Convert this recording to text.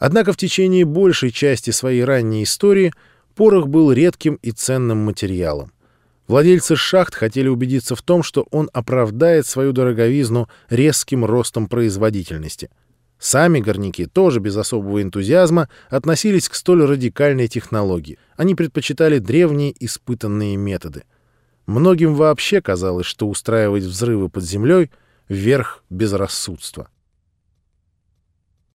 Однако в течение большей части своей ранней истории порох был редким и ценным материалом. Владельцы шахт хотели убедиться в том, что он оправдает свою дороговизну резким ростом производительности. Сами горняки тоже без особого энтузиазма относились к столь радикальной технологии. Они предпочитали древние испытанные методы. Многим вообще казалось, что устраивать взрывы под землей — верх безрассудства.